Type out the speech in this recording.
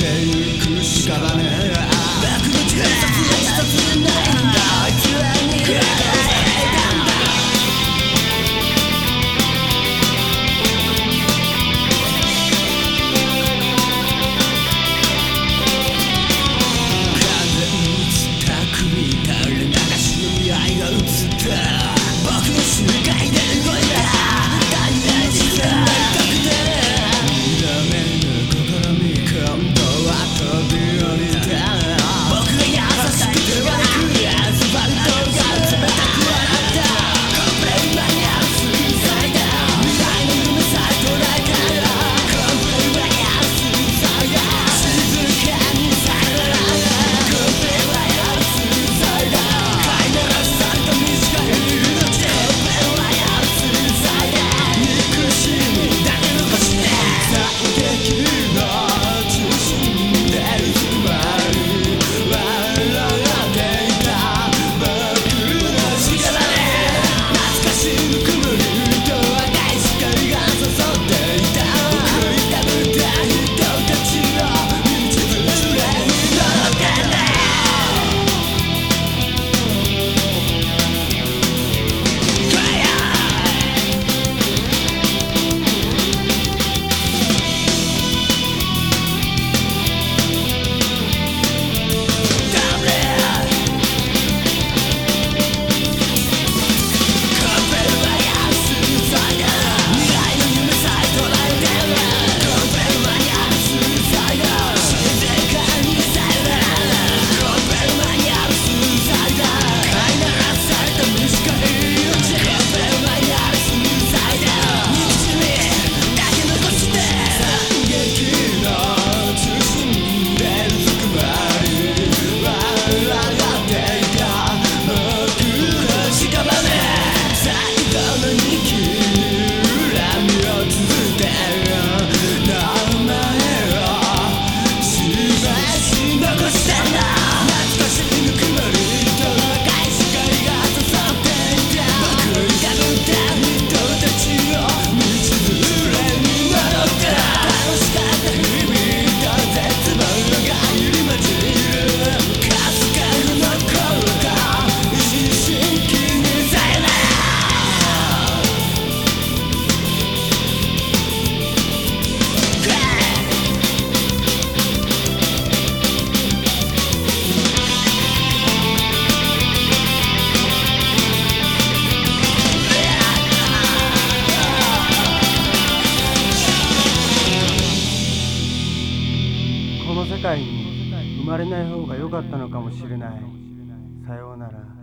てゆく屍界に生まれない方が良かったのかもしれない。さようなら。